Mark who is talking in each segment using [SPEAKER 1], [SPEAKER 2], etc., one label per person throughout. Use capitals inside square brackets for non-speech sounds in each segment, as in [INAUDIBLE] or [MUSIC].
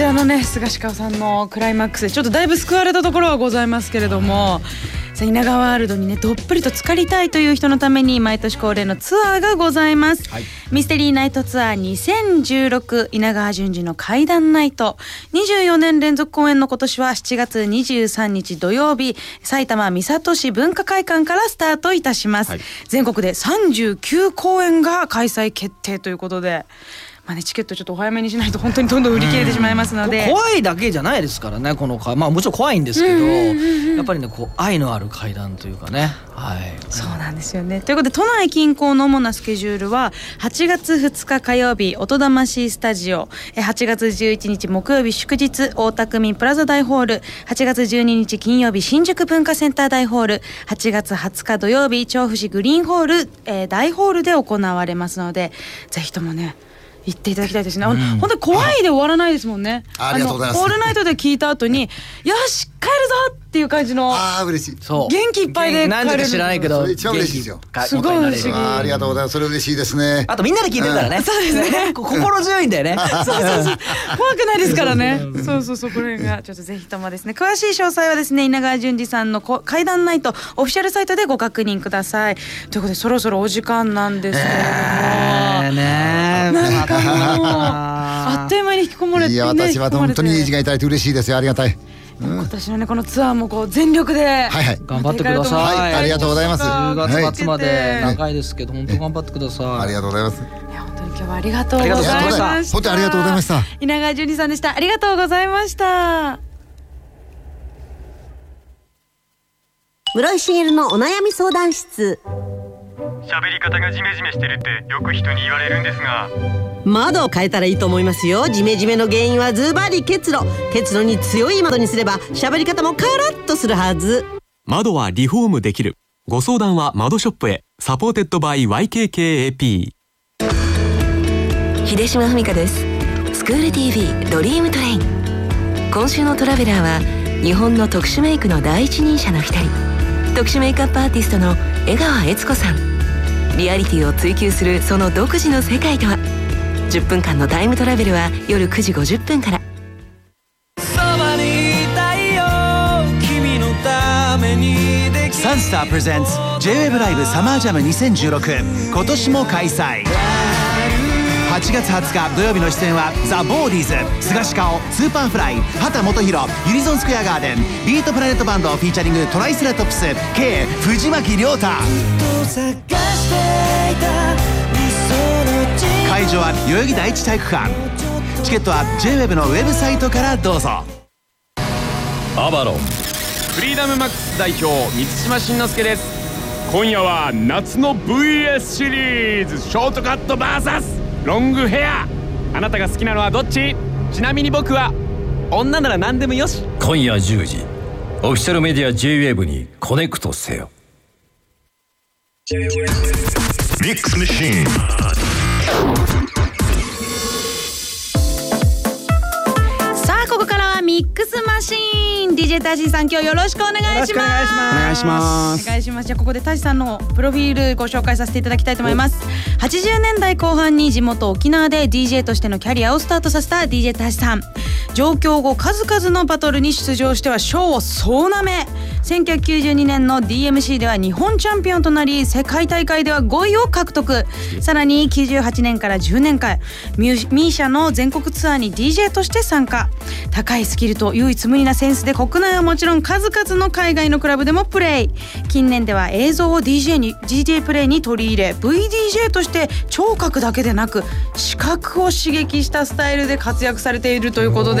[SPEAKER 1] こちらのね菅氏川さんのクライマックスでちょっとだいぶ救われたところはございますけれども稲川ワールドにねどっぷりと浸かりたいという人のために毎年恒例のツアーがございます、
[SPEAKER 2] はい。
[SPEAKER 1] ミステリーナイトツアー2016稲川淳二の怪談ナイト。24年連続公演の今年は7月23日土曜日埼玉三郷市文化会館からスタートいたします、
[SPEAKER 2] はい。
[SPEAKER 1] 全国で39公演が開催決定ということでまあねチケットちょっとお早めにしないと本当にどんどん売り切れてしまいますので、
[SPEAKER 2] 怖いだけじゃないですからねこのかまあもちろん怖いんですけど、やっぱりねこう愛のある階段というかね。はい。
[SPEAKER 1] そうなんですよね。ということで都内近郊の主なスケジュールは8月2日火曜日音魂スタジオ。え8月11日木曜日祝日大田区民プラザ大ホール。8月12日金曜日新宿文化センター大ホール。8月20日土曜日調布市グリーンホール、えー大ホールで行われますのでぜひともね行っていただきたいですね。本当に怖いで終わらないですもんね。
[SPEAKER 3] あ
[SPEAKER 1] のホールナイトで聞いた後に [LAUGHS] よし帰るぞっていう感じの
[SPEAKER 3] ああ嬉しい。
[SPEAKER 2] そう。
[SPEAKER 1] 元気いっぱいで帰れる
[SPEAKER 2] なんでか知らないけど
[SPEAKER 3] 一番嬉しいですよ。
[SPEAKER 1] すごい
[SPEAKER 2] 元気になれる。
[SPEAKER 1] 不思議
[SPEAKER 3] ありがとうございます。それ嬉しいですね。
[SPEAKER 2] あとみんなで聞いてるからね、そうですね。[LAUGHS] 心強いんだよね。[LAUGHS]
[SPEAKER 1] そうそうそう。怖くないですからね。[LAUGHS] そうそうそうこれが。ちょっとぜひともですね。詳しい詳細はですね稲川淳二さんのこ怪談ナイトオフィシャルサイトでご確認ください。ということでそろそろお時間なんですけれども。
[SPEAKER 2] えーね
[SPEAKER 1] なんかもうあっという間に引き込まれてね
[SPEAKER 3] いや私は本当にいい時
[SPEAKER 1] 間
[SPEAKER 3] 間いただいて嬉しいですよ。ありがたい
[SPEAKER 1] 今年のねこのツアーもこう全力で
[SPEAKER 3] はいはい。
[SPEAKER 2] 頑張ってください。
[SPEAKER 3] はいありがとうございます。
[SPEAKER 2] 10月末まで
[SPEAKER 3] はい。
[SPEAKER 2] 長いですけど本当頑張ってください。
[SPEAKER 3] ありがとうございます。
[SPEAKER 1] いや本当に今日はありがとうございま
[SPEAKER 2] ありがとうござい
[SPEAKER 1] した。
[SPEAKER 2] ました
[SPEAKER 3] 本当にありがとうございました。
[SPEAKER 1] 稲川淳二さんでした。ありがとうございました。
[SPEAKER 4] 室井滋のお悩み相談室
[SPEAKER 5] 喋り方がジメジメしてるってよく人に言われるんですが。
[SPEAKER 4] 窓を変えたらいいと思いますよ。ジメジメの原因はズバリ結露。結露に強い窓にすれば喋り方もカラッとするはず。
[SPEAKER 6] 窓はリフォームできる。ご相談は窓ショップへ。サポーテッドバイ YKKAP
[SPEAKER 7] 秀島文香です。スクール TV ドリームトレイン。今週のトラベラーは日本の特殊メイクの第一人者の一人。特殊メイクアップアーティストの江川悦子さんリアリティを追求するその独自の世界とは？10分間のタイムトラベルは夜9時50分から。
[SPEAKER 8] サンスタープレゼンツ J-WEB ライブサマージャム2016今年も開催。8月20日土曜日の出演はザ・ボーディーズ菅氏顔スーパーフライ畑基博ユニゾンスクエアガーデンビートプラネットバンドフィーチャリングトライセラトプス K 藤巻亮太。会場は代々木第一体育館。チケットは J-WAVE のウェブサイトからどうぞ。
[SPEAKER 9] アバロン。フリーダムマックス代表満島真之介です。今夜は夏の VS シリーズ。ショートカット VS ロングヘア。あなたが好きなのはどっち？ちなみに僕は女なら何でもよし。
[SPEAKER 10] 今夜10時。オフィシャルメディア JWAVE にコネクトせよ。
[SPEAKER 11] ミックスマシーン
[SPEAKER 1] ミックスマシーン。DJ タシさん今日よろしくお願いします。
[SPEAKER 2] よろしくお願いします。
[SPEAKER 8] お願いします。
[SPEAKER 1] じゃあここでタシさんのプロフィールご紹介させていただきたいと思います。80年代後半に地元沖縄で DJ としてのキャリアをスタートさせた DJ タシさん上京後数々のバトルに出場しては賞を総なめ。1992年の DMC では日本チャンピオンとなり世界大会では5位を獲得。さらに98年から10年間ミューシャの全国ツアーに DJ として参加。高いスキルと唯一無二なセンスで国内はもちろん数々の海外のクラブでもプレイ。近年では映像を DJ に DJ プレイに取り入れ VDJ として聴覚だけでなく視覚を刺激したスタイルで活躍されているということで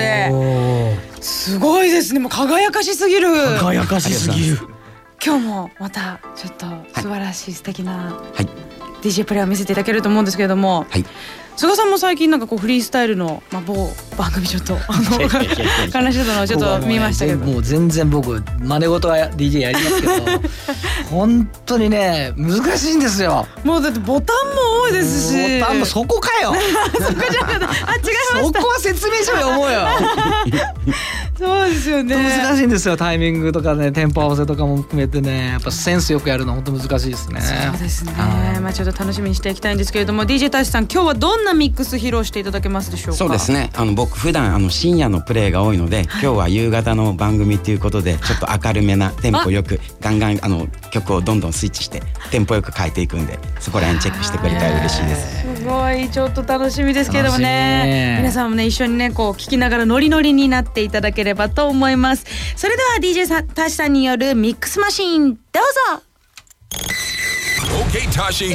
[SPEAKER 1] すごいですね。もう輝かしすぎる。
[SPEAKER 2] 輝かしすぎる。
[SPEAKER 1] 今日もまたちょっと素晴らしい素敵な
[SPEAKER 2] はい。
[SPEAKER 1] DJ プレイを見せていただけると思うんですけれども、
[SPEAKER 2] はい
[SPEAKER 1] 菅さんも最近なんかこうフリースタイルの、まあ、某番組ちょっとあの話してたのをちょっと見ましたけど。
[SPEAKER 2] もう全然僕真似事は DJ やりますけど本当にね難しいんですよ。
[SPEAKER 1] もうだってボタンも多いですし。
[SPEAKER 2] ボタンもそこかよ。[LAUGHS]
[SPEAKER 1] そこじゃなかった。あ違いました。
[SPEAKER 2] そこは説明書読もうよ
[SPEAKER 1] そうですよね。
[SPEAKER 2] 難しいんですよタイミングとかねテンポ合わせとかも含めてね。やっぱセンスよくやるの本当難しいですね。
[SPEAKER 1] そうですね。まあちょっと楽しみにしていきたいんですけれども DJ 大志さん今日はどんなミックス披露していただけますでしょうか？
[SPEAKER 12] そうですね。あの僕普段あの深夜のプレイが多いので、今日は夕方の番組ということでちょっと明るめなテンポよくガンガンあの曲をどんどんスイッチしてテンポよく変えていくんでそこら辺チェックしてくれたら嬉しいです。
[SPEAKER 1] ごいちょっと楽しみですけどもね皆さんもね一緒にねこう聞きながらノリノリになっていただければと思いますそれでは DJ さタシさんによるミックスマシーンどうぞ
[SPEAKER 11] OK タシ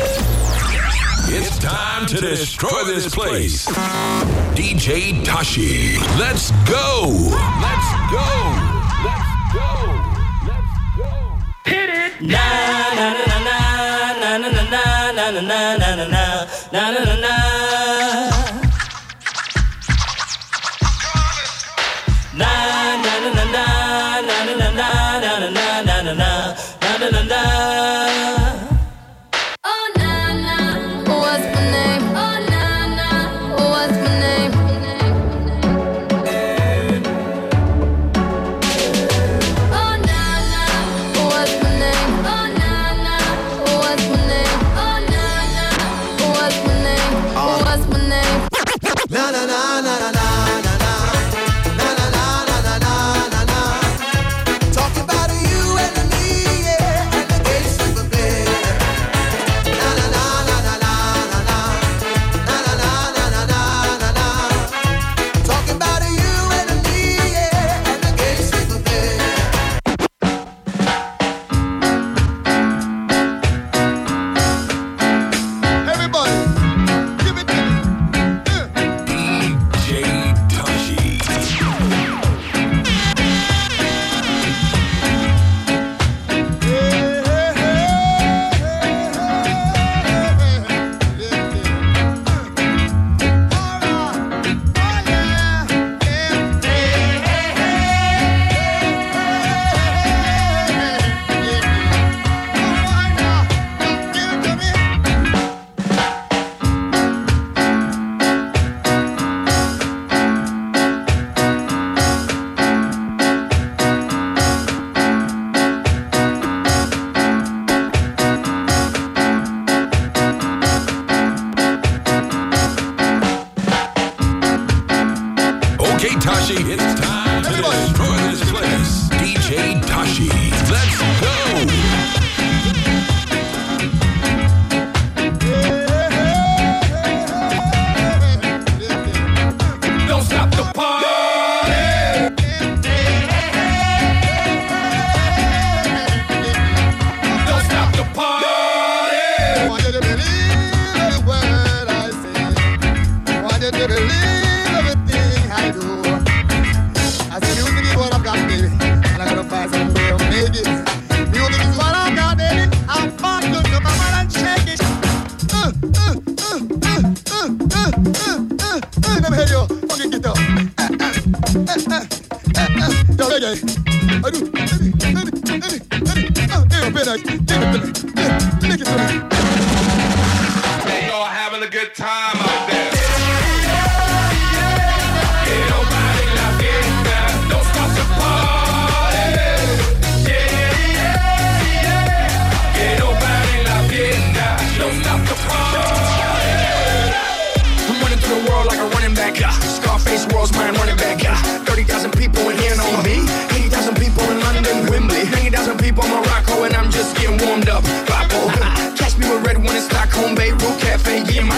[SPEAKER 11] It's time to let's go Let's go Let's go
[SPEAKER 13] Hit it! Na na na na na na na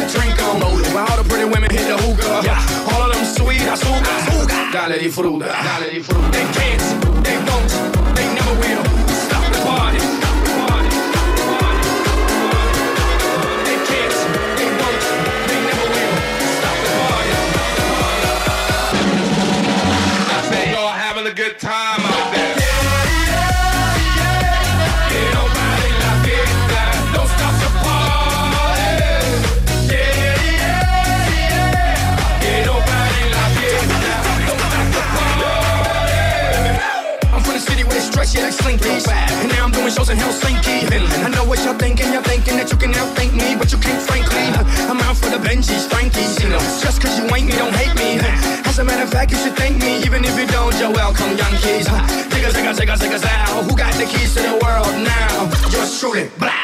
[SPEAKER 14] drink on. While all the pretty women hit the hookah. All of them sweet, azúcar. Dale disfruta. Dale disfruta. They can't, they won't, they never will. Shows in Helsinki. I know what y'all thinking. Y'all thinking that you can outthink me, but you can't, frankly. I'm out for the Benjis, Frankies. You know, just cause you ain't me, don't hate me. As a matter of fact, you should thank me, even if you don't, Joel.
[SPEAKER 15] Welcome, Yankees. Take a, take a, take a, take us out. Who got the keys to the world now? Yours truly. Blah,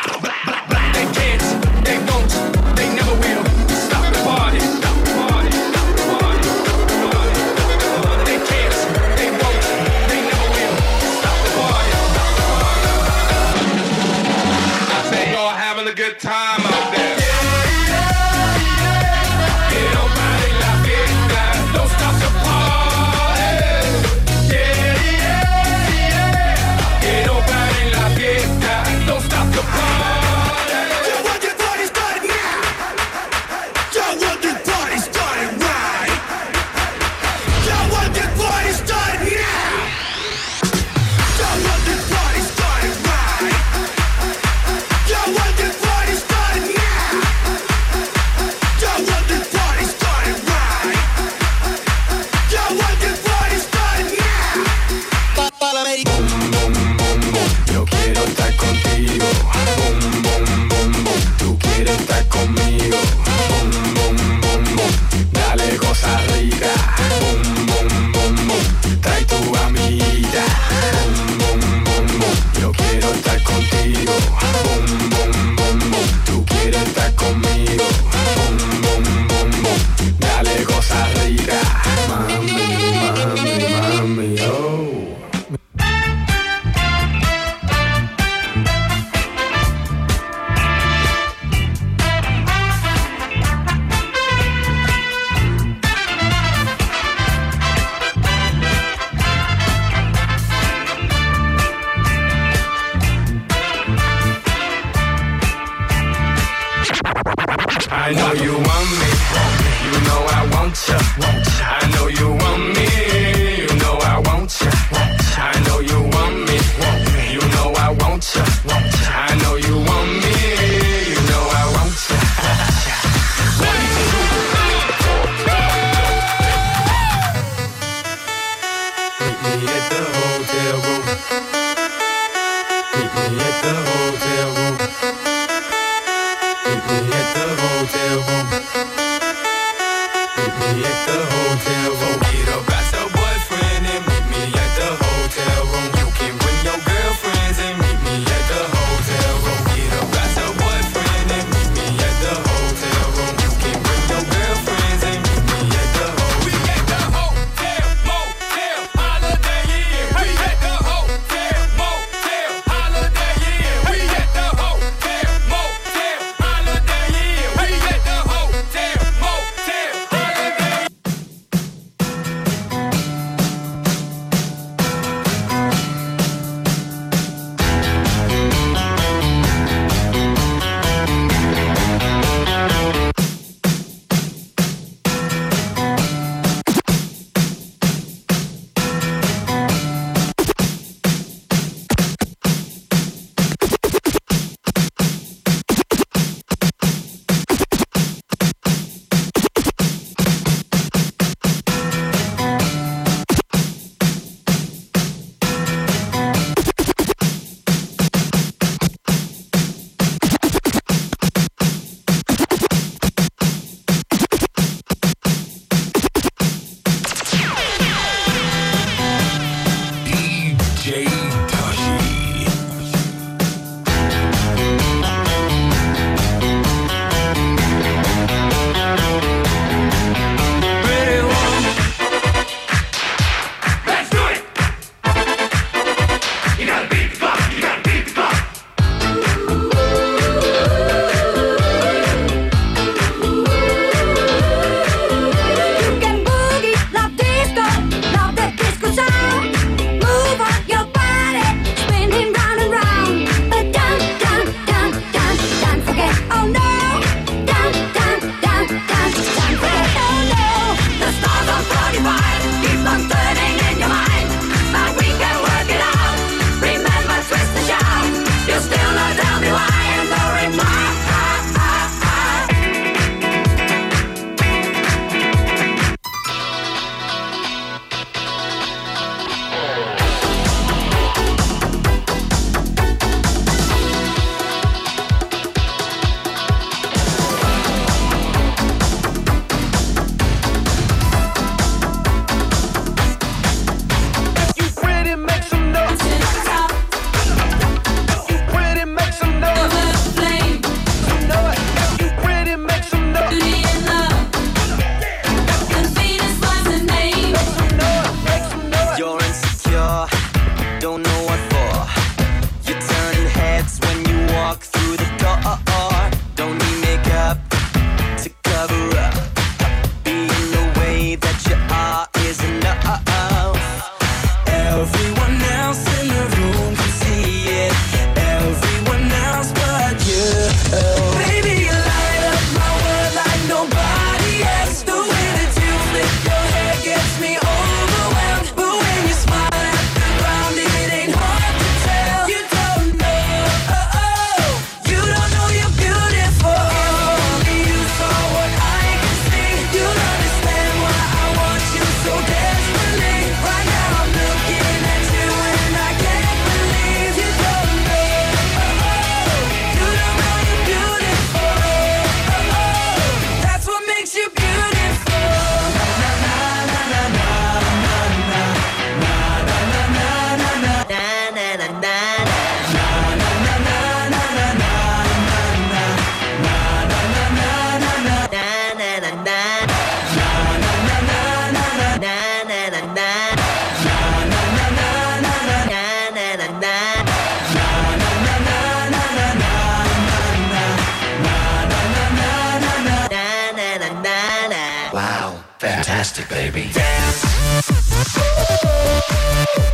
[SPEAKER 15] Fantastic, baby. Dance.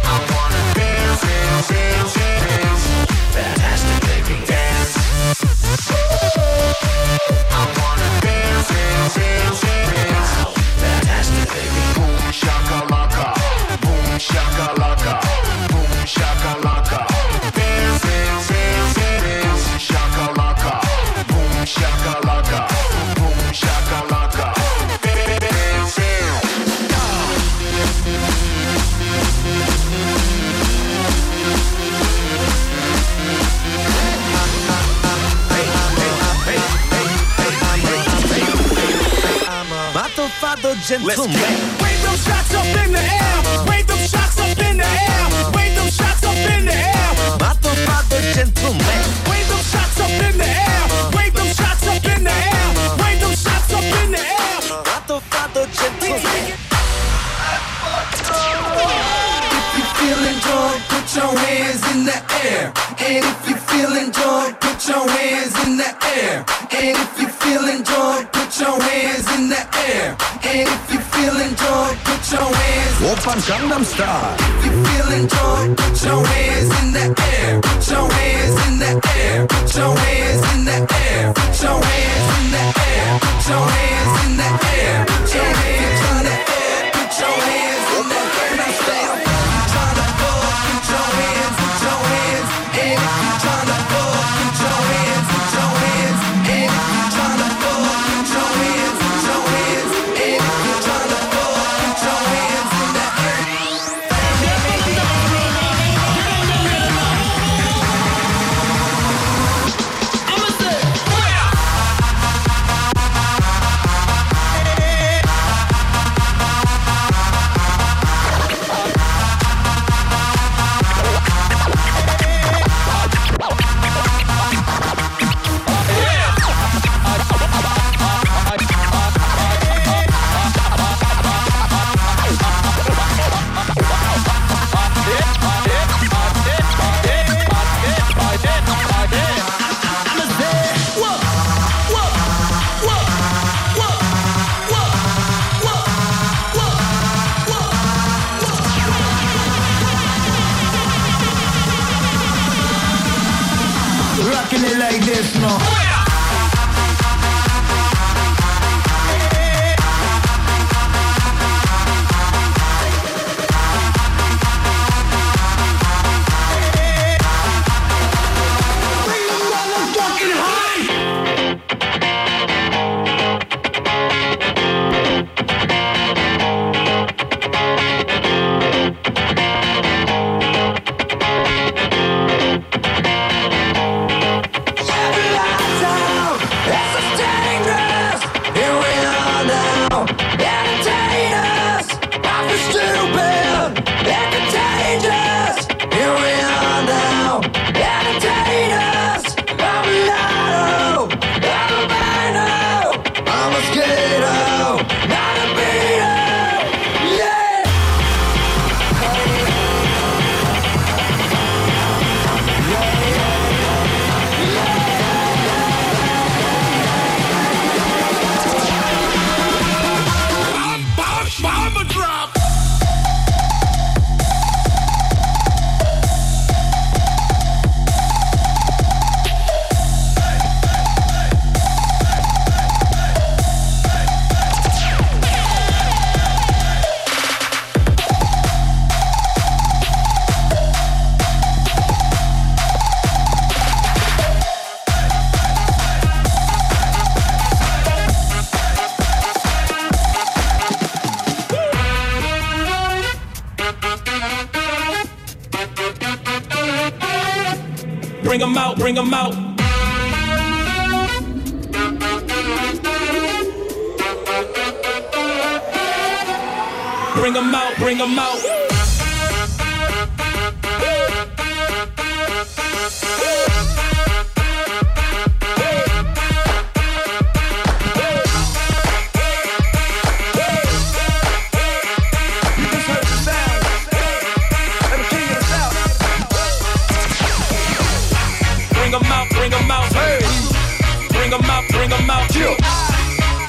[SPEAKER 15] I wanna dance. Fantastic, baby. Dance. I wanna. Boom boom shakalaka, boom.
[SPEAKER 8] Battle Fado Gentleman
[SPEAKER 11] Wave those shots up in the air. Wave those shots up in the air. Wave those shots up in the air.
[SPEAKER 8] Battle Fado Gentleman
[SPEAKER 11] Wave those shots up in the air. Wave those shots up in the air. Wave those shots up in the air.
[SPEAKER 8] Battle Fado Gentleman
[SPEAKER 15] If you're feeling drunk, put your hands in the air. And if you feeling drunk, put your hands in the air. And if you feeling drunk, put your hands in the air. And if you feeling drunk, put your hands.
[SPEAKER 8] Open Gangnam Style
[SPEAKER 15] If you feeling drunk, put your hands in the air. Put your hands in the air. Put your hands in the air. Put your hands in the air. Put your hands in the air. Put your hands Bring 'em out, bring 'em out. Bring 'em out, Bring them out, bring them out. Hey. Bring them out, bring them out. Yeah.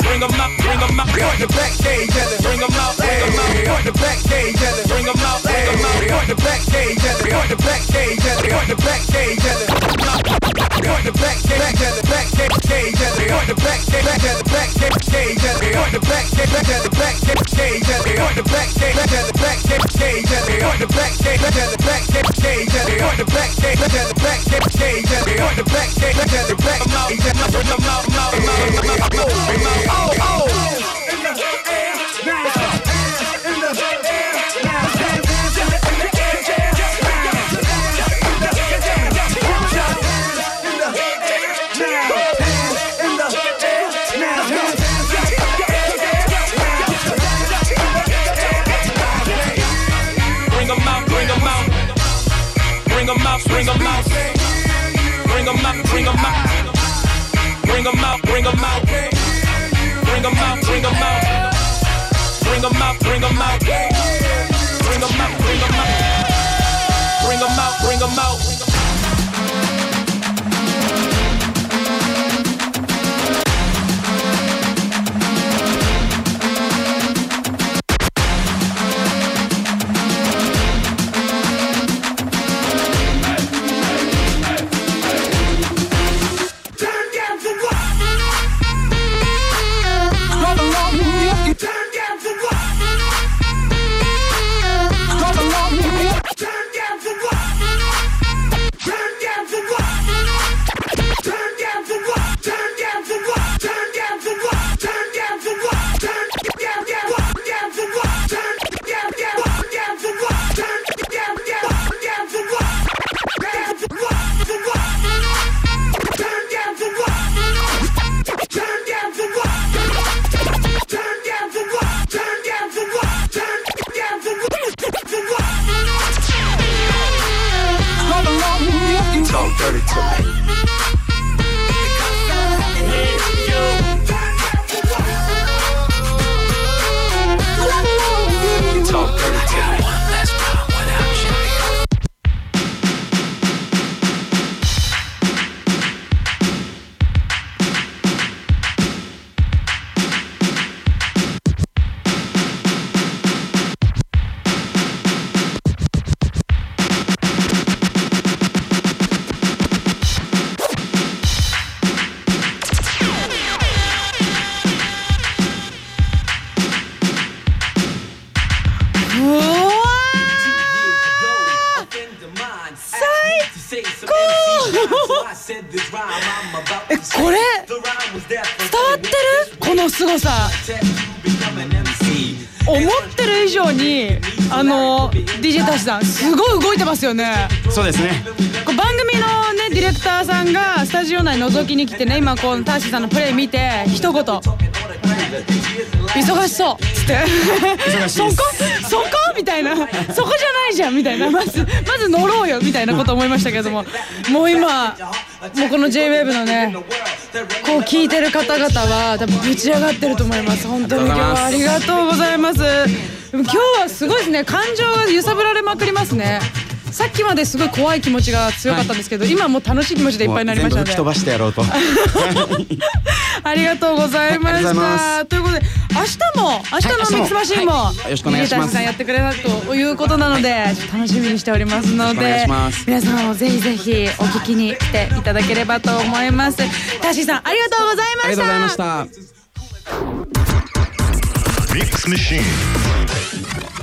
[SPEAKER 15] Bring them out, bring them out. Point the back, they ain't yelling. Bring them out, bring them out. Point the back, they ain't yelling. Bring them out, bring them out. Point the back, they ain't yelling. Point the back, they ain't yelling. Point the back, they ain't yelling. Point the black back the black cage the point back the black cage the point back the black
[SPEAKER 8] cage the point back the
[SPEAKER 15] black
[SPEAKER 11] cage the
[SPEAKER 16] point back the black cage the point back the black cage the point back the black cage the point back the black cage the point back the black cage the point
[SPEAKER 11] back the black cage the point back the black
[SPEAKER 16] cage the point back
[SPEAKER 15] the black cage the point back the black cage the back the the back the the back the the back the the back the the back the the back the the back the the back the the back the back back the back back the back back the back back the back back the back bring 'em out. Bring 'em out, bring 'em out. Bring 'em out, bring 'em out. Bring 'em out, bring 'em out. Bring 'em out, bring 'em out. Bring 'em out, bring 'em out.
[SPEAKER 1] Bring 'em out, bring 'em out. シさんすごい動いてますよね。
[SPEAKER 12] そうですね。
[SPEAKER 1] こう番組のねディレクターさんがスタジオ内覗きに来てね今このターシーさんのプレイ見て一言「忙しそう」っつって「そこ？そこ?」みたいな「そこじゃないじゃん」みたいな。まずまず乗ろうよ。みたいなこと思いましたけども。もう今もうこの JWAVE のねこう聞いてる方々は多分ぶち上がってると思います。本当に今日はありがとうございます今日はすごいですね感情が揺さぶられまくりますね。さっきまですごい怖い気持ちが強かったんですけど、今もう楽しい気持ちでいっぱいになりましたね。
[SPEAKER 12] 吹き飛ばしてやろうと
[SPEAKER 1] ありがとうございまし
[SPEAKER 12] ありがとうござい
[SPEAKER 1] た。ということで、明日も、明日のミックスマシーンも、
[SPEAKER 12] はいよろしくお願いします。
[SPEAKER 1] さんやってくれたということなので、楽しみにしておりますので皆様もぜひぜひお聞きに来ていただければと思います。タッシーさん、ありがとうございま
[SPEAKER 12] あり
[SPEAKER 1] した。
[SPEAKER 12] がとうございました
[SPEAKER 17] Mix Machine.